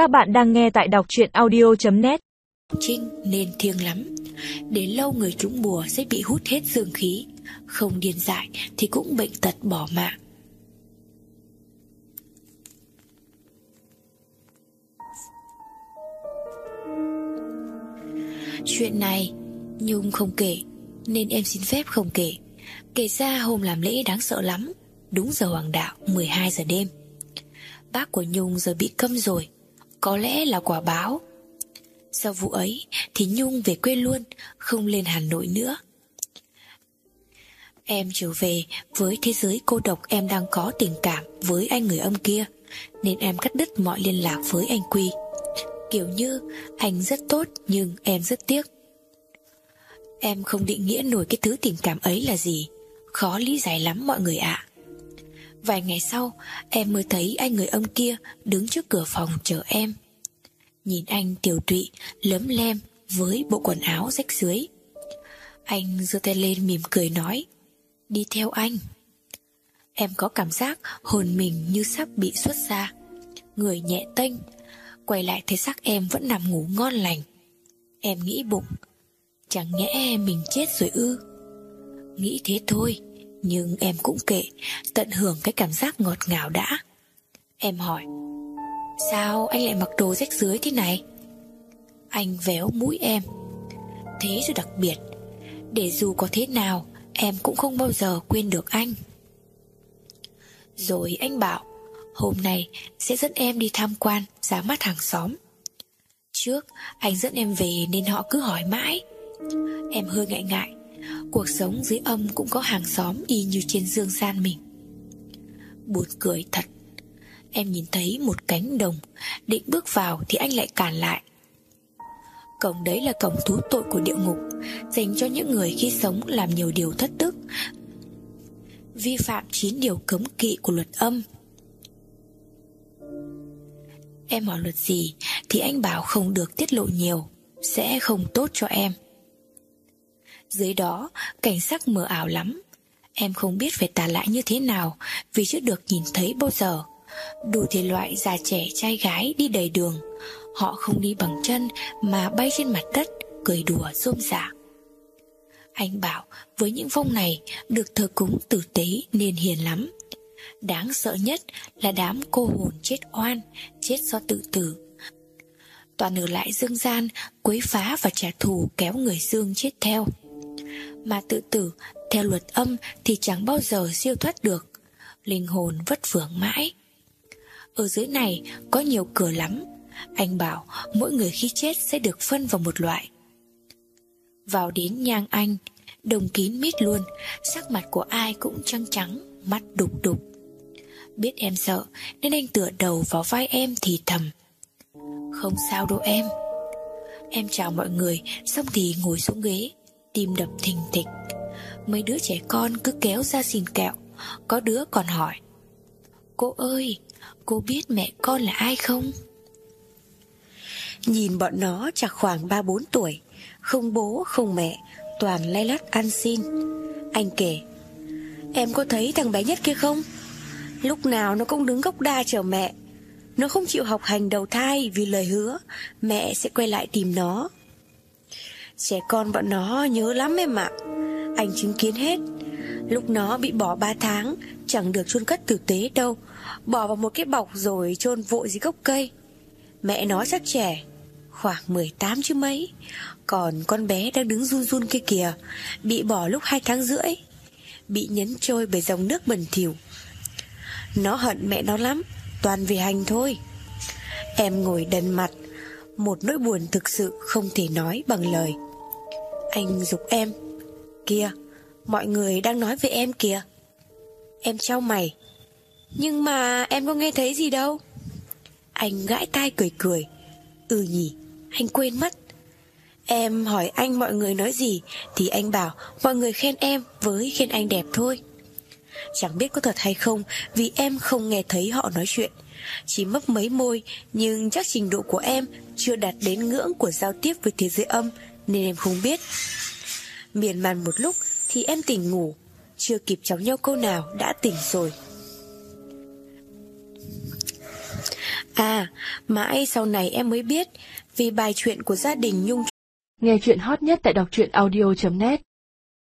Các bạn đang nghe tại đọc chuyện audio.net Trinh nên thiêng lắm. Đến lâu người trúng bùa sẽ bị hút hết dương khí. Không điên dại thì cũng bệnh tật bỏ mạng. Chuyện này Nhung không kể, Nên em xin phép không kể. Kể ra hôm làm lễ đáng sợ lắm, Đúng giờ hoàng đạo 12 giờ đêm. Bác của Nhung giờ bị câm rồi. Có lẽ là quả báo. Sau vụ ấy, thì Nhung về quê luôn, Không lên Hà Nội nữa. Em trở về với thế giới cô độc em đang có tình cảm với anh người âm kia, Nên em cắt đứt mọi liên lạc với anh Quy. Kiểu như, anh rất tốt nhưng em rất tiếc. Em không định nghĩa nổi cái thứ tình cảm ấy là gì. Khó lý giải lắm mọi người ạ. Vài ngày sau, Em mới thấy anh người ông kia Đứng trước cửa phòng chờ em. Nhìn anh tiểu tụy, Lấm lem với bộ quần áo rách dưới. Anh giơ tay lên mỉm cười nói, Đi theo anh. Em có cảm giác hồn mình như sắp bị xuất ra. Người nhẹ tênh, Quay lại thấy xác em vẫn nằm ngủ ngon lành. Em nghĩ bụng, Chẳng nhẽ mình chết rồi ư? Nghĩ thế thôi. Nhưng em cũng kệ, Tận hưởng cái cảm giác ngọt ngào đã. Em hỏi, Sao anh lại mặc đồ rách dưới thế này? Anh véo mũi em. Thế rồi đặc biệt, Để dù có thế nào, Em cũng không bao giờ quên được anh. Rồi anh bảo, Hôm nay sẽ dẫn em đi tham quan Giá mắt hàng xóm. Trước, anh dẫn em về Nên họ cứ hỏi mãi. Em hơi ngại ngại Cuộc sống dưới âm cũng có hàng xóm Y như trên dương gian mình. Buồn cười thật. Em nhìn thấy một cánh đồng, Định bước vào thì anh lại cản lại. Cổng đấy là cổng thú tội của địa ngục, Dành cho những người khi sống làm nhiều điều thất tức Vi phạm 9 điều cấm kỵ của luật âm. Em hỏi luật gì Thì anh bảo không được tiết lộ nhiều, Sẽ không tốt cho em. Dưới đó, Cảnh sắc mờ ảo lắm. Em không biết phải tả lại như thế nào, Vì chưa được nhìn thấy bao giờ. Đủ thể loại già trẻ trai gái đi đầy đường. Họ không đi bằng chân Mà bay trên mặt đất, Cười đùa, rôm rả. Anh bảo, với những vong này, Được thờ cúng tử tế nên hiền lắm. Đáng sợ nhất là đám cô hồn chết oan, Chết do tự tử. Toàn ở lại dương gian, Quấy phá và trả thù kéo người dương chết theo. Mà tự tử, Theo luật âm thì chẳng bao giờ siêu thoát được. Linh hồn vất vưởng mãi. Ở dưới này có nhiều cửa lắm. Anh bảo mỗi người khi chết sẽ được phân vào một loại. Vào đến nhang anh, Đồng kín mít luôn, Sắc mặt của ai cũng trắng trắng, Mắt đục đục. Biết em sợ, Nên anh tựa đầu vào vai em thì thầm. Không sao đâu em. Em chào mọi người, Xong thì ngồi xuống ghế. Tim đập thình thịch. Mấy đứa trẻ con cứ kéo ra xin kẹo. Có đứa còn hỏi, Cô ơi, Cô biết mẹ con là ai không? Nhìn bọn nó chắc khoảng 3-4 tuổi, Không bố, không mẹ, Toàn lay lắt ăn xin. Anh kể, Em có thấy thằng bé nhất kia không? Lúc nào nó cũng đứng gốc đa chờ mẹ. Nó không chịu học hành đầu thai Vì lời hứa, Mẹ sẽ quay lại tìm nó. Trẻ con bọn nó nhớ lắm em ạ. Anh chứng kiến hết. Lúc nó bị bỏ 3 tháng, Chẳng được chôn cất tử tế đâu. Bỏ vào một cái bọc rồi chôn vội dưới gốc cây. Mẹ nó chắc trẻ, Khoảng 18 chứ mấy. Còn con bé đang đứng run run kia kìa, Bị bỏ lúc 2 tháng rưỡi. Bị nhấn trôi bởi dòng nước bẩn thỉu. Nó hận mẹ nó lắm, Toàn vì hành thôi. Em ngồi đần mặt, Một nỗi buồn thực sự không thể nói bằng lời. Anh dục em. Kìa, Mọi người đang nói về em kìa. Em trao mày. Nhưng mà em có nghe thấy gì đâu. Anh gãi tai cười cười. Ừ nhỉ, Anh quên mất. Em hỏi anh mọi người nói gì, Thì anh bảo mọi người khen em Với khen anh đẹp thôi. Chẳng biết có thật hay không, Vì em không nghe thấy họ nói chuyện. Chỉ mấp mấy môi, Nhưng chắc trình độ của em Chưa đạt đến ngưỡng của giao tiếp với thế giới âm. Nên em không biết. Miền màn một lúc Thì em tỉnh ngủ. Chưa kịp chóng nhau câu nào đã tỉnh rồi. À, mãi sau này em mới biết, vì bài chuyện của gia đình Nhung Nghe chuyện hot nhất tại đọc truyện audio.net